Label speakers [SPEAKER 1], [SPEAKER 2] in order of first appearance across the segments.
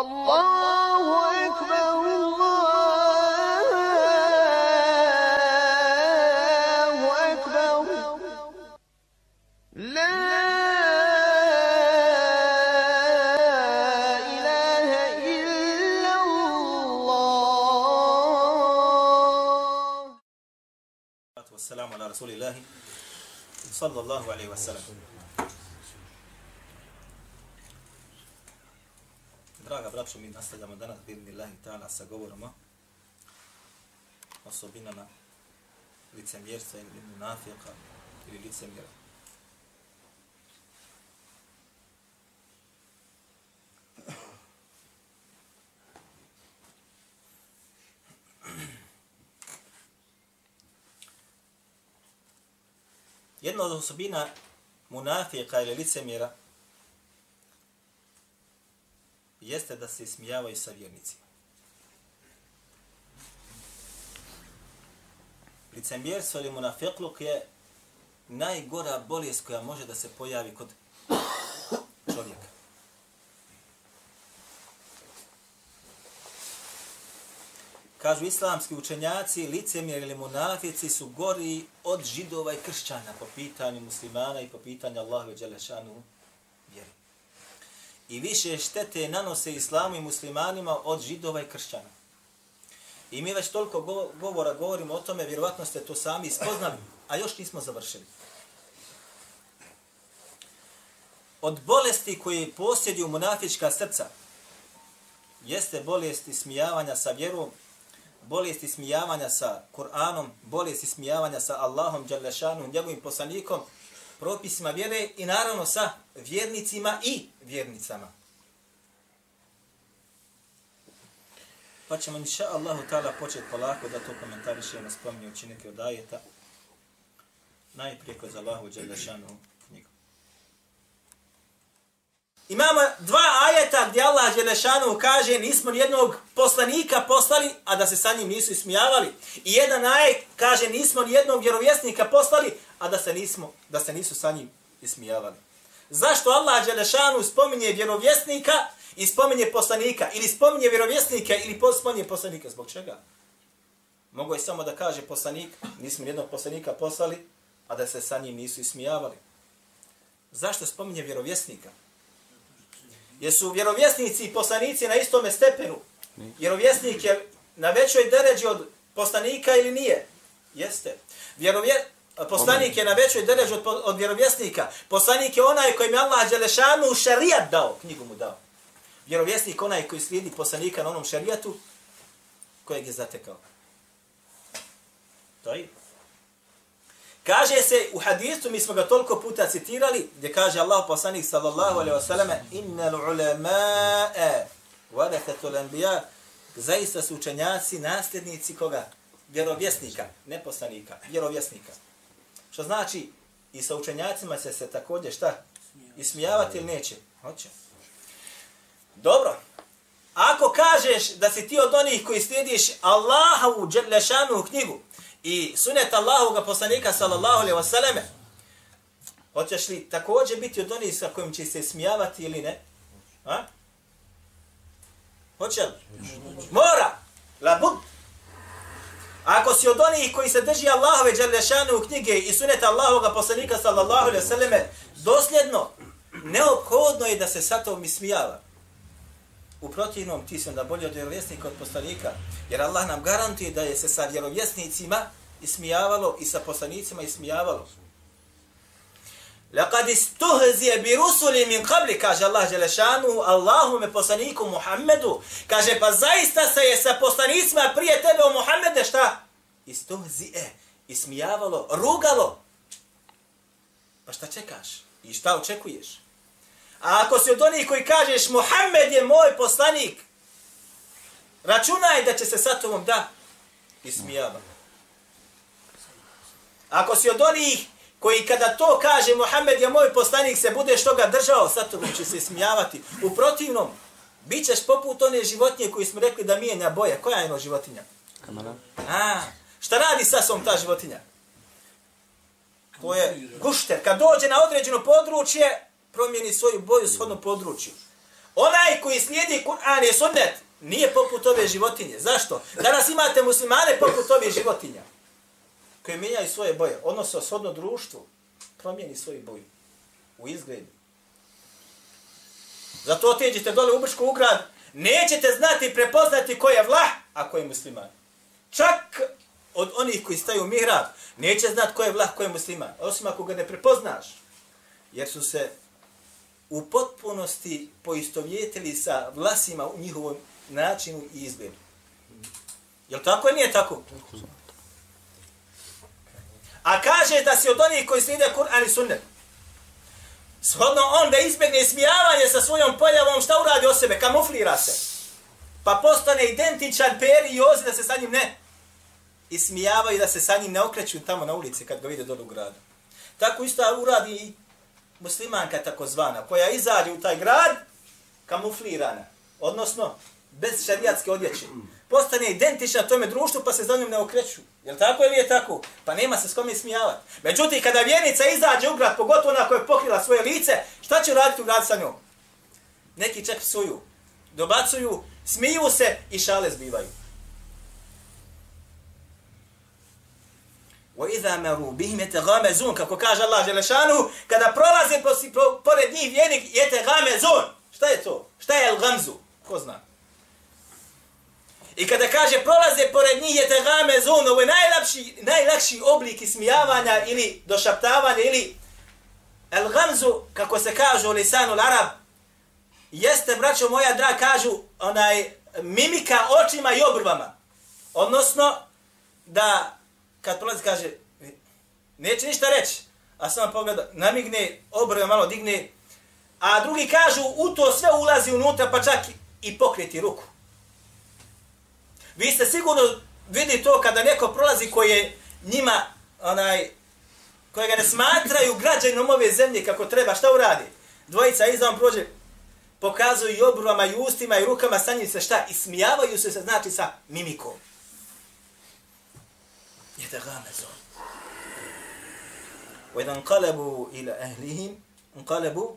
[SPEAKER 1] الله أكبر الله أكبر لا إله إلا الله.
[SPEAKER 2] والسلام على رسول الله صلى الله عليه وسلم. Draga braćo, mi nastavljamo danas bidni Allahi ta'ala sa govorom o osobinama licemjerstva ili munafijaka ili licemjera. Jedna od osobina munafijaka ili licemjera jeste da se ismijavaju sa vjernicima. Licemjerstvo ili munafikluk je najgora bolest koja može da se pojavi kod čovjeka. Kažu islamski učenjaci, licemjer ili munafici su gori od židova i kršćana po pitanju muslimana i po pitanju Allahu Đelešanu. I više štete nanose islamu i muslimanima od židova i kršćana. I mi već toliko govora govorimo o tome, vjerovatno ste to sami spoznali, a još nismo završili. Od bolesti koje posjeduju munafička srca, jeste bolesti smijavanja sa vjerom, bolesti smijavanja sa Kur'anom, bolesti smijavanja sa Allahom, Đalešanom, njegovim poslanikom, propisima vjere i naravno sa vjernicima i vjernicama. Pa ćemo inša Allahu ta'ala početi polako da to komentarišemo spominjući neke od ajeta. Najprije kroz Allahu Đelešanu knjigu. Imamo dva ajeta gdje Allah Đelešanu kaže nismo nijednog poslanika poslali, a da se sa njim nisu ismijavali. I jedan ajet kaže nismo nijednog vjerovjesnika poslali, a da se, nismo, da se nisu sa njim ismijavali. Zašto Allah Đelešanu spominje vjerovjesnika i spominje poslanika? Ili spominje vjerovjesnika ili spominje poslanika? Zbog čega? Mogu je samo da kaže poslanik, nismo jednog poslanika poslali, a da se sa njim nisu ismijavali. Zašto spominje vjerovjesnika? Jesu vjerovjesnici i poslanici na istome stepenu? Vjerovjesnik je na većoj deređi od poslanika ili nije? Jeste. Vjerovje, poslanik je na većoj deređi od, od vjerovjesnika. Poslanik je onaj kojim je Allah Đelešanu šarijat dao, knjigu mu dao. Vjerovjesnik onaj koji slijedi poslanika na onom šarijatu kojeg je zatekao. To je. Kaže se u hadisu, mi smo ga toliko puta citirali, gdje kaže Allah poslanik sallallahu alaihi wa sallam, innal ulama'a wadathatul anbiya, zaista su učenjaci, nasljednici koga? Vjerovjesnika, ne poslanika, vjerovjesnika. Što znači, i sa učenjacima će se također šta? Ismijavati ili neće? Hoće. Dobro. Ako kažeš da si ti od onih koji slijediš Allahovu dželešanu knjigu, i sunet Allahovog poslanika sallallahu alejhi ve selleme hoćeš li takođe biti od onih sa kojim će se smijavati ili ne? A? Hoće li? Mora! La bud! Ako si od onih koji se drži Allahove dželešanu knjige i sunete Allahovog poslanika sallallahu alaihi vseleme, dosljedno, neophodno je da se sa tom ismijava. U protivnom ti si onda bolji od vjerovjesnika od poslanika. Jer Allah nam garantuje da je se sa vjerovjesnicima ismijavalo i sa poslanicima ismijavalo. Laqad istuhzije bi rusuli min qabli, kaže Allah Đelešanu, Allahume poslaniku Muhammedu, kaže pa zaista se je sa poslanicima prije tebe o Muhammede šta? Istuhzije, ismijavalo, rugalo. Pa šta čekaš? I šta očekuješ? A ako si od onih koji kažeš Muhammed je moj poslanik, računaj da će se sa tobom da ismijava. Ako si od onih koji kada to kaže Muhammed je moj poslanik se budeš toga držao, sa tobom će se ismijavati. U protivnom, bit ćeš poput one životinje koji smo rekli da mijenja boje. Koja je ono životinja?
[SPEAKER 3] Kamala.
[SPEAKER 2] A, šta radi sa svom ta životinja? To je gušter. Kad dođe na određeno područje, promijeni svoju boju shodno području. Onaj koji slijedi Kur'an i sunnet nije poput ove životinje. Zašto? Danas imate muslimane poput ove životinja koje mijenjaju svoje boje, odnosno shodno društvu, promijeni svoju boju u izgledu. Zato otiđite dole u Bršku ugrad, nećete znati prepoznati ko je vlah, a ko je musliman. Čak od onih koji staju u mihrab, neće znati ko je vlah, ko je musliman. Osim ako ga ne prepoznaš, jer su se u potpunosti poistovjetili sa vlasima u njihovom načinu i izgledu. Jel tako ili nije tako? A kaže da si od onih koji slijede Kur'an i sunnet. Shodno on da izbjegne smijavanje sa svojom pojavom, šta uradi o sebe? Kamuflira se. Pa postane identičan peri i ozi da se sa njim ne i smijavaju da se sa njim ne okreću tamo na ulici kad ga vide dole u gradu. Tako isto uradi i muslimanka takozvana, koja izađe u taj grad kamuflirana, odnosno bez šarijatske odjeće Postane identična tome društvu pa se za njom ne okreću. Je li tako ili je tako? Pa nema se s kome smijavati. Međutim, kada vjernica izađe u grad, pogotovo ona koja je pokrila svoje lice, šta će raditi u grad sa njom? Neki čak psuju, dobacuju, smiju se i šale zbivaju. وَإِذَا مَرُوا بِهِمْ يَتَغَامَزُونَ Kako kaže Allah Želešanu, kada prolaze pored njih vjernik, يَتَغَامَزُونَ Šta je to? Šta je el-gamzu? Ko zna? I kada kaže prolaze pored njih je tegame zon, ovo je najlakši, najlakši oblik ismijavanja ili došaptavanja ili el gamzu, kako se kaže u lisanu l'arab, jeste, braćo moja dra, kažu onaj mimika očima i obrvama. Odnosno, da kad prolazi kaže, neće ništa reći, a samo pogleda, namigne, obrve malo digne, a drugi kažu, u to sve ulazi unutra, pa čak i pokreti ruku. Vi ste sigurno vidi to kada neko prolazi koji je njima, onaj, kojega ne smatraju građanom ove zemlje kako treba, šta uradi? Dvojica izdam prođe, pokazuju i obrvama, i ustima, i rukama, sa njim se šta? I smijavaju se, se znači sa mimikom. Je da game zon. وَإِذَا انْقَلَبُوا إِلَى أَهْلِهِمْ انْقَلَبُوا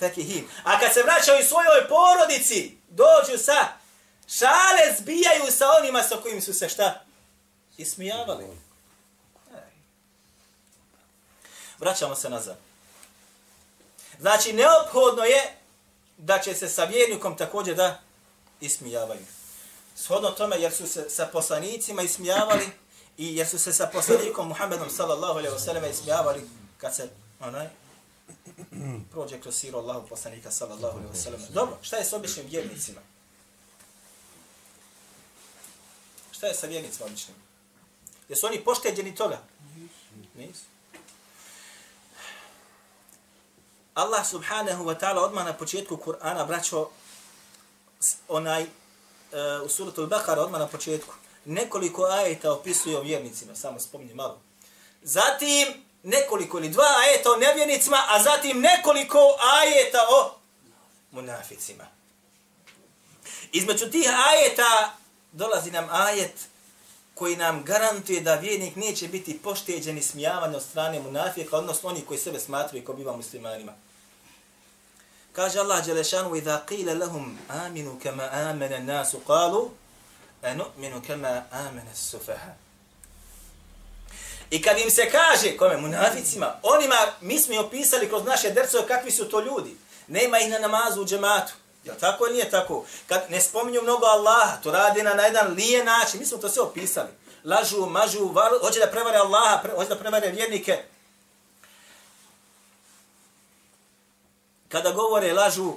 [SPEAKER 2] فَكِهِمْ A kad se vraćaju svojoj porodici, dođu sa šale zbijaju sa onima sa kojim su se šta? Ismijavali. Vraćamo se nazad. Znači, neophodno je da će se sa vjernikom također da ismijavaju. Shodno tome, jer su se sa poslanicima ismijavali i jer su se sa poslanikom Muhammedom sallallahu alaihi wasallam ismijavali kad se onaj prođe kroz siru Allahu poslanika sallallahu alaihi wasallam. Dobro, šta je s običnim vjernicima? Šta je sa vjernicima običnim? Jesu oni pošteđeni toga? Nisu. Allah subhanahu wa ta'ala odmah na početku Kur'ana, braćo, onaj, uh, u suratul Bakara, odmah na početku, nekoliko ajeta opisuje o vjernicima, samo spominje malo. Zatim, nekoliko ili dva ajeta o nevjernicima, a zatim nekoliko ajeta o munaficima. Između tih ajeta dolazi nam ajet koji nam garantuje da vjernik neće biti pošteđen i smijavan od strane munafika, odnosno oni koji sebe smatruju kao biva muslimanima. Kaže Allah Đelešanu, إِذَا قِيلَ لَهُمْ آمِنُوا كَمَا آمَنَ النَّاسُ قَالُوا أَنُؤْمِنُ كَمَا آمَنَ السُّفَهَا I kad im se kaže, kome, munaficima, onima, mi smo opisali kroz naše dercove kakvi su to ljudi. Nema ih na namazu u džematu. Jel tako ili nije tako? Kad ne spominju mnogo Allaha, to radi na, na jedan lije način. Mi smo to sve opisali. Lažu, mažu, varu, hoće da prevare Allaha, pre, hoće da prevare vjernike. Kada govore, lažu,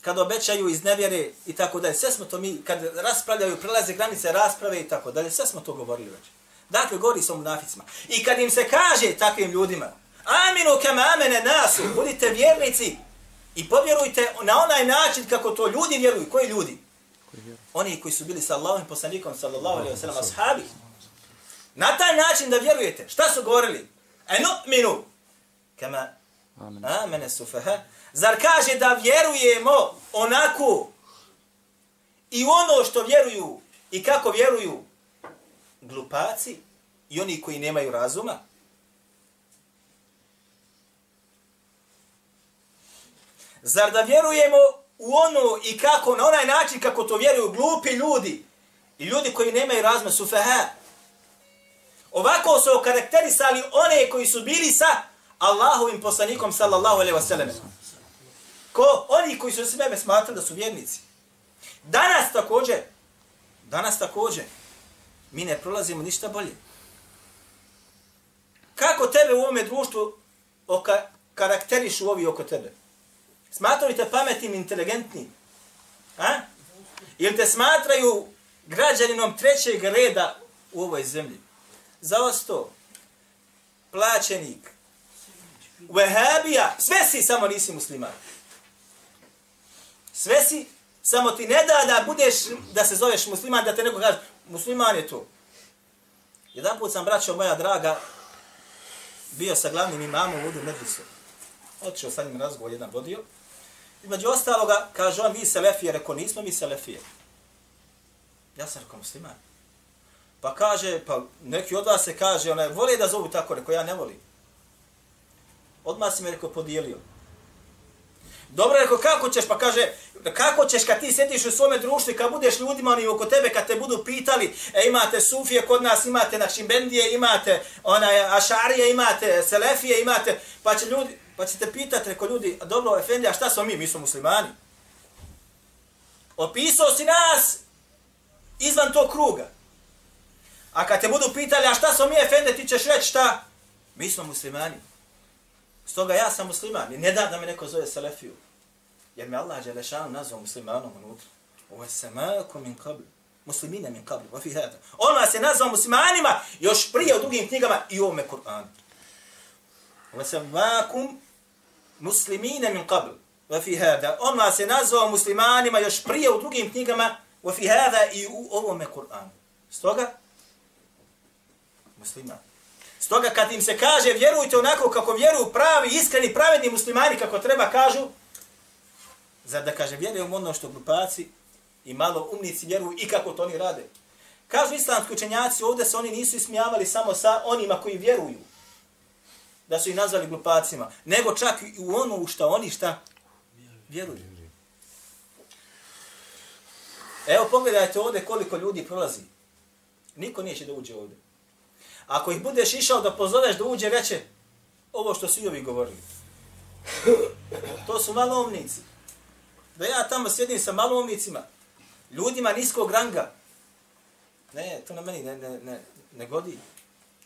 [SPEAKER 2] kada obećaju iz nevjere i tako dalje. Sve smo to mi, kad raspravljaju, prelaze granice rasprave i tako dalje. Sve smo to govorili već. Dakle, govori se o munaficima. I kad im se kaže takvim ljudima, aminu kema amene nasu, budite vjernici, I povjerujte na onaj način kako to ljudi vjeruju. Koji ljudi? Oni koji su bili sa Allahom poslanikom, sallallahu alaihi wa sallam, ashabi. Na taj način da vjerujete. Šta su govorili? Enu minu. Kama amene sufaha. Zar kaže da vjerujemo onako i ono što vjeruju i kako vjeruju glupaci i oni koji nemaju razuma? Zar da vjerujemo u ono i kako, na onaj način kako to vjeruju glupi ljudi i ljudi koji nemaju razme su feha. Ovako su okarakterisali one koji su bili sa Allahovim poslanikom sallallahu alaihi wasallam. Ko? Oni koji su sebe smatrali da su vjernici. Danas također, danas također, mi ne prolazimo ništa bolje. Kako tebe u ovome društvu oka, karakterišu ovi oko tebe? Smatraju te pametnim, inteligentnim? A? Ili te smatraju građaninom trećeg reda u ovoj zemlji? Za vas to. Plaćenik. Vehabija. Sve si, samo nisi musliman. Sve si, samo ti ne da da budeš, da se zoveš musliman, da te neko kaže, musliman je to. Jedan put sam, braćo moja draga, bio sa glavnim imamom u Udu Medrisu. Otišao sa njim razgovor, jedan vodio. Između ostaloga, kaže on, vi selefije, rekao, nismo mi selefije. Ja sam rekao, musliman. Pa kaže, pa neki od vas se kaže, onaj, voli da zovu tako, rekao, ja ne volim. Odmah si me rekao, podijelio. Dobro, rekao, kako ćeš? Pa kaže, kako ćeš kad ti sjediš u svome društvu i kad budeš ljudima oni oko tebe, kad te budu pitali, e, imate sufije kod nas, imate našimbendije, imate onaj, ašarije, imate selefije, imate, pa će ljudi, pa ćete pitati, rekao ljudi, dobro, Efendi, a šta smo mi? Mi smo muslimani. Opisao si nas izvan tog kruga. A kad te budu pitali, a šta smo mi, Efendi, ti ćeš reći šta? Mi smo muslimani. Stoga ja sam musliman i ne da da me neko zove Selefiju. Jer mi Allah Đelešanu nazvao muslimanom unutra. Ovo je semaku min kabli. Muslimine min kabli. Vafi hada. On vas je nazvao muslimanima još prije u drugim knjigama i u ovome Kur'anu. Ovo je semakum muslimine min qabl, wa fi hada. On vas je nazvao muslimanima još prije u drugim knjigama wa fi hada i u ovome Kur'anu. Stoga, musliman. Stoga kad im se kaže vjerujte onako kako vjeruju pravi, iskreni, pravedni muslimani kako treba kažu, za da kaže vjerujem ono što glupaci i malo umnici vjeruju i kako to oni rade. Kažu islamski učenjaci ovdje se oni nisu ismijavali samo sa onima koji vjeruju, da su ih nazvali glupacima, nego čak i u ono u što oni šta vjeruju. Evo pogledajte ovdje koliko ljudi prolazi. Niko neće da uđe ovdje. Ako ih budeš išao da pozoveš da uđe veće, ovo što svi ovi govorili. To su malomnici. Da ja tamo sjedim sa malomnicima, ljudima niskog ranga. Ne, to na meni ne, ne, ne, ne godi.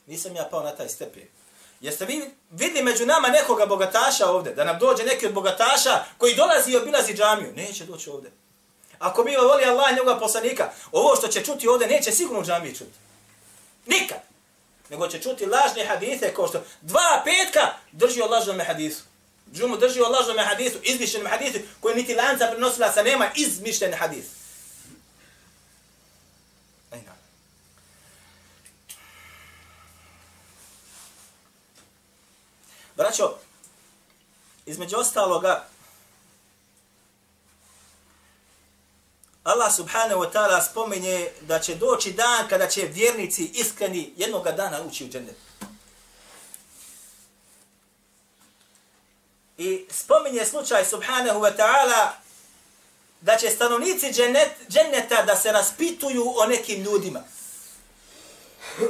[SPEAKER 2] Nisam ja pao na taj stepen. Jeste vi vidli među nama nekoga bogataša ovde, da nam dođe neki od bogataša koji dolazi i obilazi džamiju? Neće doći ovde. Ako bi voli Allah njegova poslanika, ovo što će čuti ovde neće sigurno u džamiji čuti. Nikad nego će čuti lažne hadise kao što dva petka drži o lažnom hadisu. Džumu drži o lažnom hadisu, izmišljenom hadisu, koji niti lanca prenosila sa nema izmišljen hadis. Braćo, između ostaloga, Allah subhanahu wa ta'ala spomenje da će doći dan kada će vjernici iskreni jednoga dana ući u džennet. I spominje slučaj subhanahu wa ta'ala da će stanovnici džennet, dženneta da se raspituju o nekim ljudima.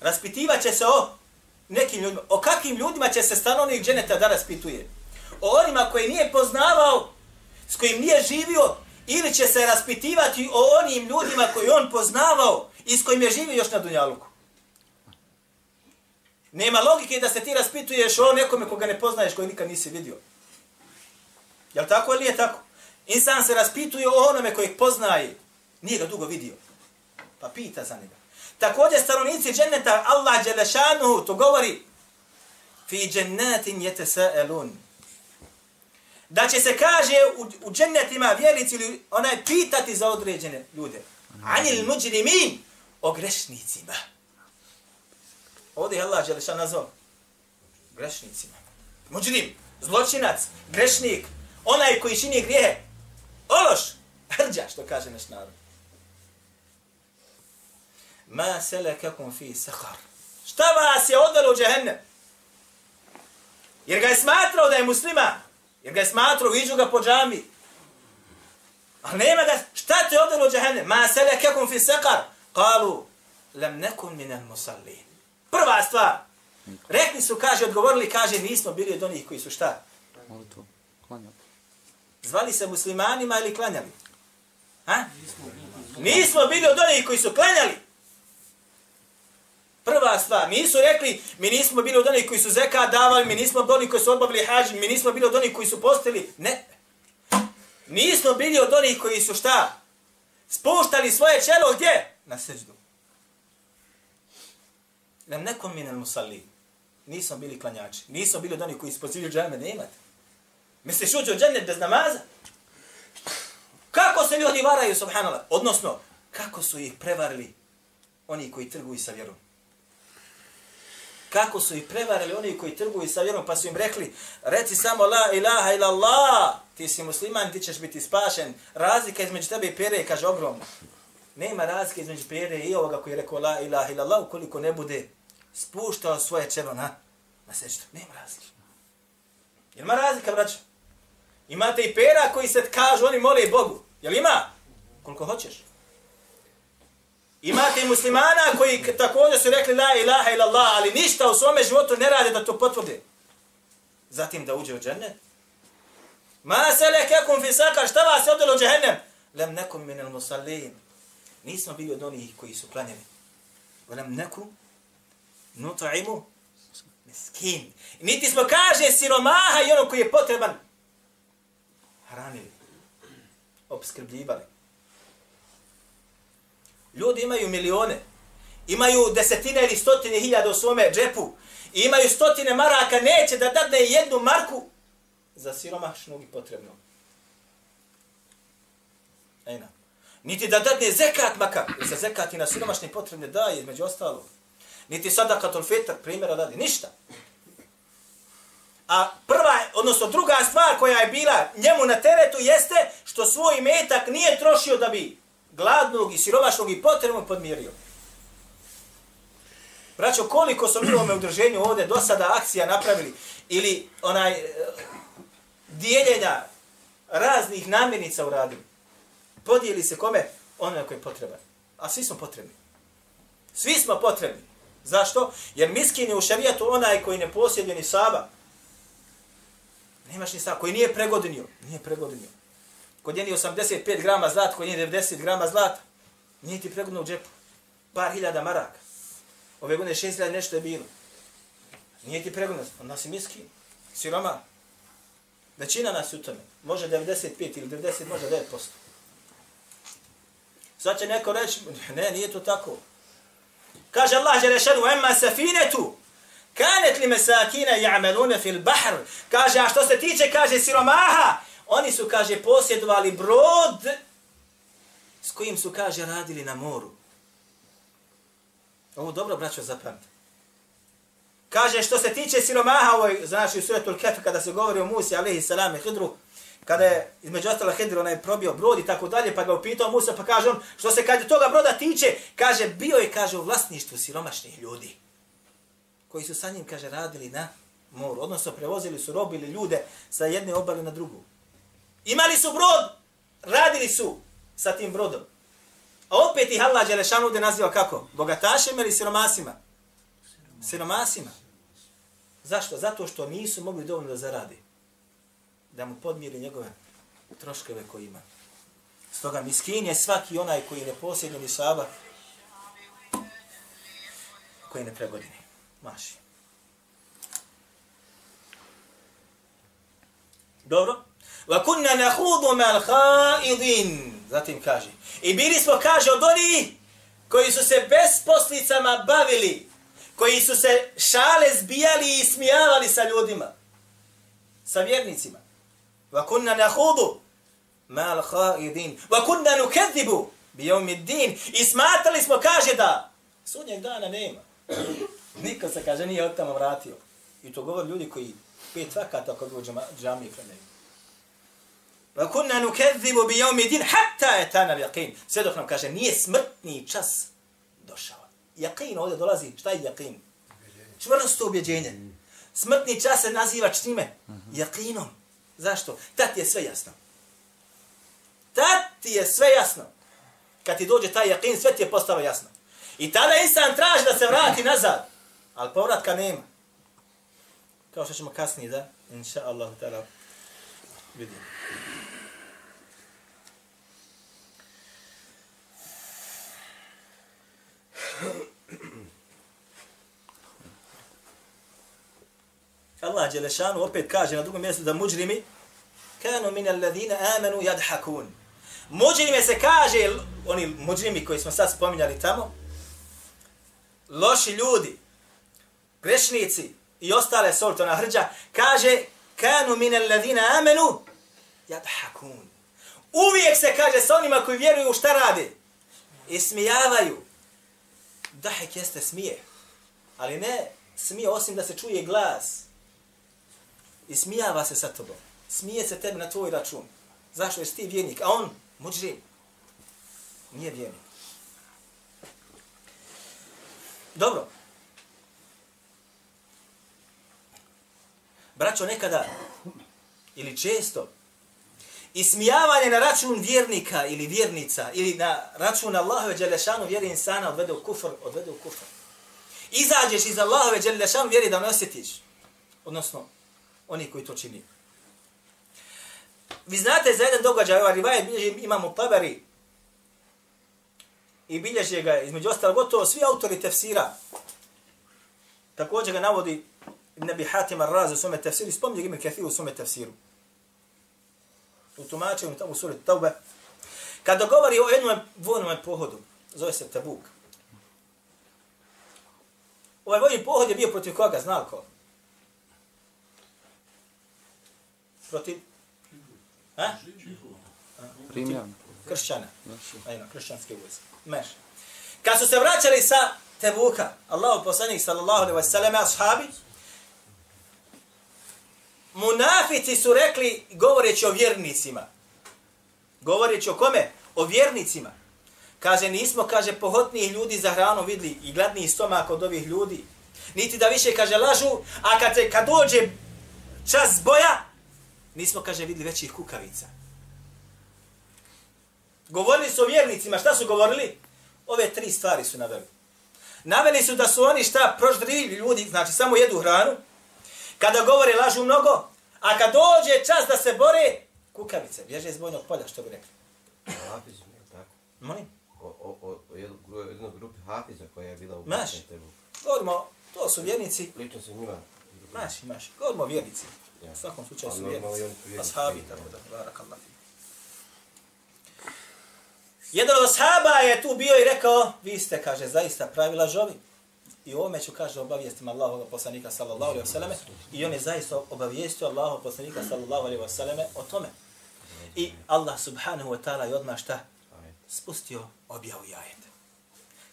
[SPEAKER 2] Raspitivaće se o nekim ljudima. O kakvim ljudima će se stanovnik dženeta da raspituje? O onima koji nije poznavao, s kojim nije živio, ili će se raspitivati o onim ljudima koji on poznavao i s kojim je živio još na Dunjaluku. Nema logike da se ti raspituješ o nekome koga ne poznaješ, koji nikad nisi vidio. Jel tako ili je tako? Insan se raspituje o onome kojeg poznaje. Nije ga dugo vidio. Pa pita za njega. Također stanovnici dženneta Allah Đelešanuhu to govori fi džennetin jete da će se kaže u, u džennetima vjernici ili onaj pitati za određene ljude. Anil muđrimin o grešnicima. Ovdje je Allah Đelešan nazvao grešnicima. Muđrim, zločinac, grešnik, onaj koji čini grijehe. Ološ, hrđa, što kaže naš narod. Ma sele kakum fi sahar. Šta vas je odvelo u džehennem? Jer ga je smatrao da je musliman. Jer ga je smatru, viđu ga po džami. Ali nema ga, šta te odelo u džahennem? Ma sele kekum fi sekar. Kalu, lem nekum minel musallin. Prva stvar. Rekli su, kaže, odgovorili, kaže, nismo bili od onih koji su šta?
[SPEAKER 3] Molitvu. Klanjati.
[SPEAKER 2] Zvali se muslimanima ili klanjali? Ha? Nismo bili od onih koji su klanjali. Prva stvar, nisu rekli, mi nismo bili od onih koji su zeka davali, mi nismo od onih koji su odbavili hađ, mi nismo bili od onih koji su postili. Ne. Nismo bili od onih koji su šta? Spuštali svoje čelo gdje? Na seđdu. Lem nekom minel musalli. Nismo bili klanjači. Nismo bili od onih koji spozivili džame, ne imate. Misliš uđe u džennet bez namaza? Kako se ljudi varaju, subhanallah? Odnosno, kako su ih prevarili oni koji trguju sa vjerom? Kako su ih prevarili oni koji trguju sa vjerom, pa su im rekli, reci samo la ilaha ila Allah, ti si musliman, ti ćeš biti spašen. Razlika između tebe i pere je, kaže, ogromna. Nema razlike između pere i ovoga koji je rekao la ilaha ila Allah, ukoliko ne bude spuštao svoje čelo na, na sečtu. Nema razlike. Jel ima razlika, braćo? Imate i pera koji se kažu, oni mole Bogu. Jel ima? Koliko hoćeš. Imate muslimana koji također su rekli la ilaha ila Allah, ali ništa u svome životu ne rade da to potvrde. Zatim da uđe u džennet. Ma sele kekum fi sakar, šta vas je odelo u džehennem? Lem nekum minel musallin. Nismo bili od onih koji su klanjeni. Lem nekum nut'imu miskin. Niti smo, kaže, siromaha i ono koji je potreban hranili, obskrbljivali. Ljudi imaju milione, imaju desetine ili stotine hiljada u svome džepu, i imaju stotine maraka, neće da dadne jednu marku za siromašnog i potrebnog. Ejna. Niti da dadne zekat makar, jer se zekat i na siromašne potrebne daje, između ostalog. Niti sadakatul fitr, primjera radi, ništa. A prva, odnosno druga stvar koja je bila njemu na teretu jeste što svoj metak nije trošio da bi gladnog i siromašnog i potrebnog podmirio. Braćo, koliko smo mi u ovome udruženju ovdje do sada akcija napravili ili onaj eh, dijeljenja raznih namirnica uradili. Podijeli se kome? Onome koji je potreban. A svi smo potrebni. Svi smo potrebni. Zašto? Jer miskin je u šarijatu onaj koji ne posjeduje ni saba. Nemaš ni saba. Koji nije pregodinio. Nije pregodinio. Kod njeni 85 grama zlata, kod njeni 90 grama zlata. Nije ti pregodno u džepu. Par hiljada maraka. Ove godine 6 hiljada nešto je bilo. Nije ti pregodno. Onda si miskin. Siroma. Većina nas u tome. Može 95 ili 90, može 9%. Sad će neko reći, ne, nije to tako. Kaže Allah Đelešanu, emma safinetu, kanet li mesakine ja'melune fil bahr. Kaže, a što se tiče, kaže, siromaha, oni su, kaže, posjedovali brod s kojim su, kaže, radili na moru. Ovo dobro, braćo, zapamte. Kaže, što se tiče siromaha, ovoj, znači, u suretu Kef, kada se govori o Musi, alaihi salam, i Hidru, kada je između ostala Hidru, onaj probio brod i tako dalje, pa ga upitao Musa, pa kaže on, što se kaže toga broda tiče, kaže, bio je, kaže, u vlasništvu siromašnih ljudi, koji su sa njim, kaže, radili na moru, odnosno prevozili su, robili ljude sa jedne obale na drugu. Imali su brod, radili su sa tim brodom. A opet ih Allah Đelešanu ovdje naziva kako? Bogatašima ili siromasima? Siromasima. Zašto? Zato što nisu mogli dovoljno da zaradi. Da mu podmiri njegove troškove koje ima. Stoga miskin je svaki onaj koji ne posjedni ni saba, koji ne pregodini. Maši. Dobro. Wa kunna nahudu mal khaidin. Zatim kaže. I bili smo, kaže, od onih koji su se besposlicama bavili, koji su se šale zbijali i smijavali sa ljudima, sa vjernicima. Wa kunna nahudu mal khaidin. Wa kunna nukedzibu bi din. I smatrali smo, kaže, da sudnjeg dana nema. Niko se, kaže, nije od tamo vratio. I to govor ljudi koji pet vakata kod uđe džamije klanjaju. Wa kunna nukazzibu bi yawmi din hatta atana yaqin. Sve dok nam kaže nije smrtni čas došao. Yaqin ovdje dolazi, šta je yaqin? Čvrsto ubjeđenje. Smrtni čas se naziva čime? Yaqinom. Zašto? Tad je sve jasno. Tad ti je sve jasno. Kad ti dođe taj jakin, sve ti je postalo jasno. I tada insan traži da se vrati nazad. Ali povratka nema. Kao što ćemo kasnije, da? Inša Allah, tada vidimo. Allah Đelešanu opet kaže na drugom mjestu da muđrimi kanu min alladhina amanu yadhakun. Muđrime se kaže, oni muđrimi koji smo sad spominjali tamo, loši ljudi, grešnici i ostale soltona na hrđa, kaže kanu min alladhina amanu yadhakun. Uvijek se kaže sa onima koji vjeruju šta rade. I smijavaju. Dahek jeste smije. Ali ne smije osim da se čuje glas. I smijava se sa tobom. Smije se tebi na tvoj račun. Zašto? Jer ti vjernik. A on, muđrim. nije vjernik. Dobro. Braćo, nekada ili često ismijavanje na račun vjernika ili vjernica ili na račun Allahove Đelešanu vjeri insana odvede u kufr, odvede u kufr. Izađeš iz Allahove Đelešanu vjeri da ne osjetiš. Odnosno, oni koji to čini. Vi znate za jedan događaj, ovaj rivajet bilježi imamo Tabari i bilježi ga između ostalo gotovo svi autori tefsira. Također ga navodi Nabi Hatim Ar-Razi u svome tefsiru i spominje ga ime Kathir u svome tefsiru. U tumačenju tamo u suri Taube. Kada govori o jednom vojnom pohodu, zove se Tabuk. Ovaj vojni pohod je bio protiv koga, znao ko? Protiv? Ha?
[SPEAKER 3] Rimljani.
[SPEAKER 2] Kršćana. Ajma, kršćanske vojske. Meš. Kad su se vraćali sa Tebuka, Allahu poslanik sallallahu alaihi wa sallam, ashabi, munafici su rekli, govoreći o vjernicima, govoreći o kome? O vjernicima. Kaže, nismo, kaže, pohotniji ljudi za hranu vidli i gladniji stomak od ovih ljudi. Niti da više, kaže, lažu, a kad, se, kad dođe čas boja, nismo, kaže, vidli većih kukavica. Govorili su o vjernicima, šta su govorili? Ove tri stvari su naveli. Naveli su da su oni šta proždrili ljudi, znači samo jedu hranu, kada govore lažu mnogo, a kad dođe čas da se bore, kukavice, bježe iz bojnog polja, što bi rekli.
[SPEAKER 4] Hafiz, je tako?
[SPEAKER 2] Molim?
[SPEAKER 4] O, o, o, o jedno- jednoj grupi Hafiza koja je bila u
[SPEAKER 2] Maš. Govorimo, to su vjernici,
[SPEAKER 4] Lično se njima.
[SPEAKER 2] maši, maši, govorimo vjernici. U svakom slučaju
[SPEAKER 4] Ali
[SPEAKER 2] su vjernici. Ashabi, tako da, barakallah. Jedan od ashaba je tu bio i rekao, vi ste, kaže, zaista pravi lažovi. I ovome ću, kaže, obavijestim Allahovog poslanika, sallallahu alaihi wasallam, i on je zaista obavijestio Allahovog poslanika, sallallahu alaihi wasallam, o tome. I Allah subhanahu wa ta'ala je odmah šta? Spustio objavu i ajete.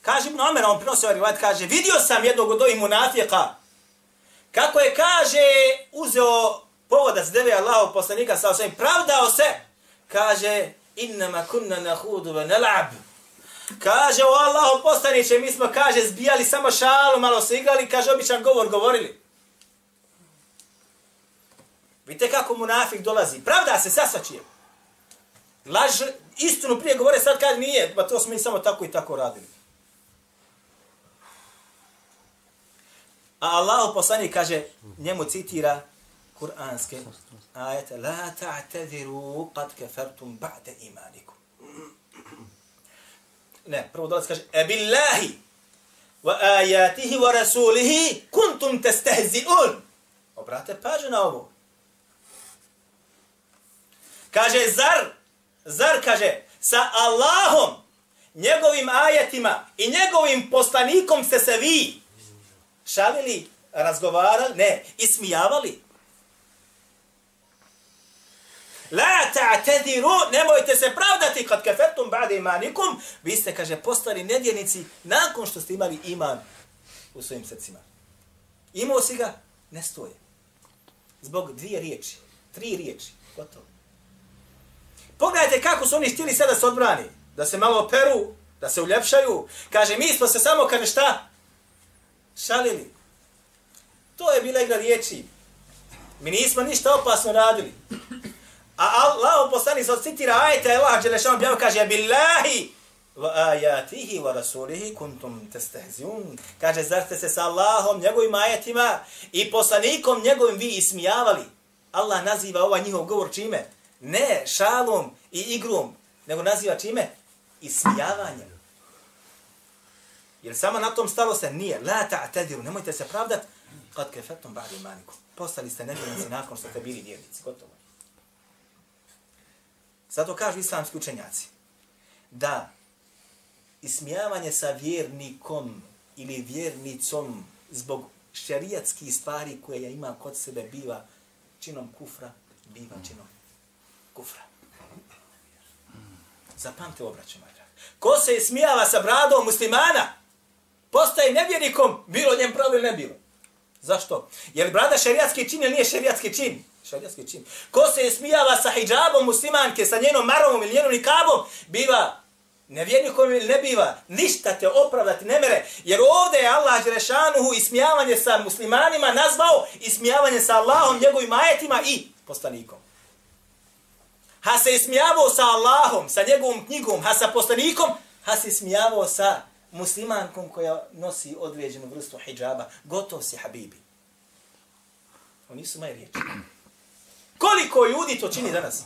[SPEAKER 2] Kaže Ibn Omer, on prinosi ovaj rivat, kaže, vidio sam jednog od ovih munafijeka, kako je, kaže, uzeo povoda s deve Allahov poslanika sa osvijem, pravdao se, kaže, innama kunna nahudu ve nalab. Kaže, o Allahov poslaniće, mi smo, kaže, zbijali samo šalu, malo se igrali, kaže, običan govor govorili. Vidite kako munafik dolazi. Pravda se sasačije. Laž, istinu prije govore, sad kad nije, pa to smo mi samo tako i tako radili. A Allah poslanik kaže, njemu citira kuranske ajete, la ta'tadiru qad kafartum ba'da imanikum. Ne, prvo dolazi kaže, e billahi wa ajatihi wa rasulihi kuntum testehzi'un. Obrate pažnju na ovo. Kaže, zar, zar, kaže, sa Allahom, njegovim ajetima i njegovim poslanikom ste se vi šalili, razgovarali, ne, ismijavali. La ta'tadiru, nemojte se pravdati kad kefertum ba'de imanikum, vi ste, kaže, postali nedjenici nakon što ste imali iman u svojim srcima. Imao si ga, ne stoje. Zbog dvije riječi, tri riječi, gotovo. Pogledajte kako su oni htjeli sada se odbrani. Da se malo operu, da se uljepšaju. Kaže, mi smo se samo, kaže šta? Šalili. To je bila igra riječi. Mi nismo ništa opasno radili. A Allah poslani se citira ajete, Allah Đelešan objavio, kaže, billahi wa ajatihi wa rasulihi kuntum testehziun. Kaže, zar ste se sa Allahom, njegovim ajetima i poslanikom njegovim vi ismijavali? Allah naziva ovaj njihov govor čime? Ne šalom i igrom, nego naziva čime? Ismijavanjem. Jer samo na tom stalo se nije. La ta'tadiru, nemojte se pravdat. Kad kefetom ba'di imaniku. Postali ste nevjernici nakon što ste bili vjernici. Gotovo. Zato kažu islamski učenjaci da ismijavanje sa vjernikom ili vjernicom zbog šerijatskih stvari koje ja ima kod sebe biva činom kufra, biva činom kufra. Zapamte obraćaj, moj drag. Ko se smijava sa bradom muslimana, postaje nevjernikom, bilo njem pravo ili ne bilo. Zašto? Jer brada šerijatski čin ili nije šerijatski čin? Šerijatski čin. Ko se smijava sa hijabom muslimanke, sa njenom marom ili njenom nikabom, biva nevjernikom ili ne biva. Ništa te opravdati ne mere. Jer ovdje je Allah Đerešanuhu ismijavanje sa muslimanima nazvao ismijavanje sa Allahom, njegovim ajetima i poslanikom. Ha se ismijavao sa Allahom, sa njegovom knjigom, ha sa poslanikom, ha se ismijavao sa muslimankom koja nosi određenu vrstu hijjaba. Gotov si, habibi. Oni su moje riječi. Koliko ljudi to čini danas?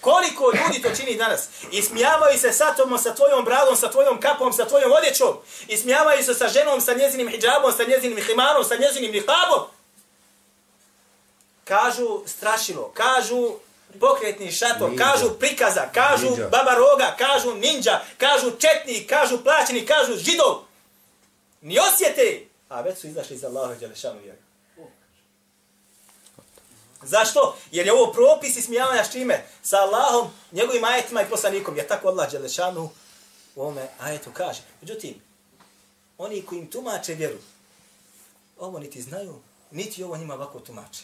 [SPEAKER 2] Koliko ljudi to čini danas? Ismijavaju se sa tobom, sa tvojom bradom, sa tvojom kapom, sa tvojom odjećom. Ismijavaju se sa ženom, sa njezinim hijabom, sa njezinim himarom, sa njezinim nihabom. Kažu strašilo, kažu pokretni šator, ninja. kažu prikaza, kažu ninja. baba roga, kažu ninja, kažu četni, kažu plaćeni, kažu židov. Ni osjete, a već su izašli iz Allaha i Đelešanu vjeru. Zašto? Jer je ovo propis ismijavanja s čime? Sa Allahom, njegovim ajetima i poslanikom. Jer tako Allah Đelešanu u ovome ajetu kaže. Međutim, oni koji im tumače vjeru, ovo niti znaju, niti ovo njima ovako tumače.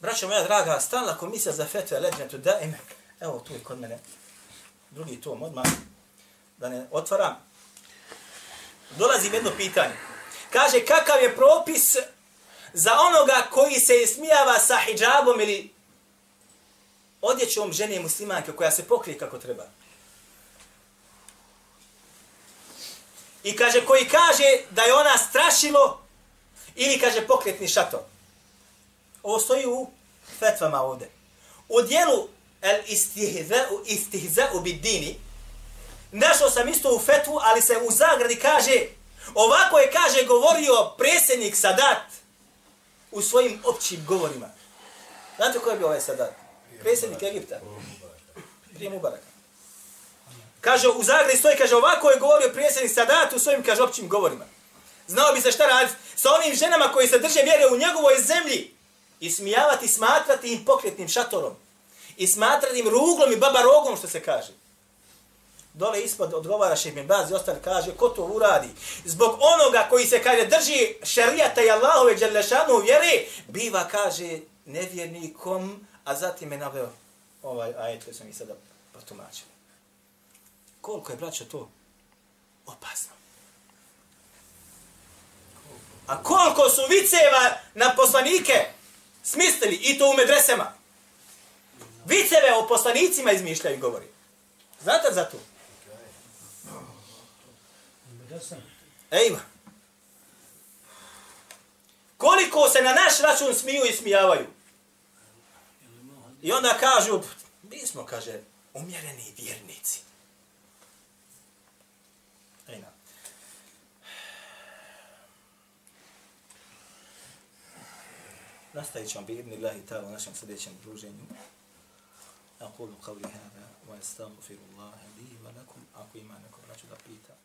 [SPEAKER 2] Braćo moja draga, stalna komisija za fetve leđnetu da ime, evo tu je kod mene, drugi tom odmah, da ne otvaram, dolazi jedno pitanje. Kaže, kakav je propis za onoga koji se ismijava sa hijabom ili odjećom žene muslimanke koja se pokrije kako treba. I kaže, koji kaže da je ona strašilo ili kaže pokretni šator. Ovo stoji u fetvama ovde. U dijelu el istihza'u istihza'u bid dini našao sam isto u fetvu, ali se u zagradi kaže ovako je kaže govorio predsjednik Sadat u svojim općim govorima. Znate ko je bio ovaj Sadat? Predsjednik Egipta. Prije Mubaraka. Kaže, u zagradi stoji, kaže, ovako je govorio predsjednik Sadat u svojim, kaže, općim govorima. Znao bi se šta raditi sa onim ženama koji se drže vjere u njegovoj zemlji, i smijavati, smatrati im pokretnim šatorom. I smatrati im ruglom i baba rogom, što se kaže. Dole ispod odgovara Šehmin Baz i ostali kaže, ko to uradi? Zbog onoga koji se kaže drži šarijata i Allahove dželešanu vjere, biva, kaže, nevjernikom, a zatim je naveo ovaj ajet koji sam i sada potumačio. Koliko je, braćo, to opasno? A koliko su viceva na poslanike smislili i to u medresema. Viceve o poslanicima izmišljaju i govori. Znate za to? Ejma. Koliko se na naš račun smiju i smijavaju. I onda kažu, mi smo, kaže, umjereni vjernici. nastavit ćemo bi idni Allahi ta'ala u našem sljedećem druženju. أقول قولي هذا وأستغفر الله لي ولكم أقيم أنكم رجل بيتا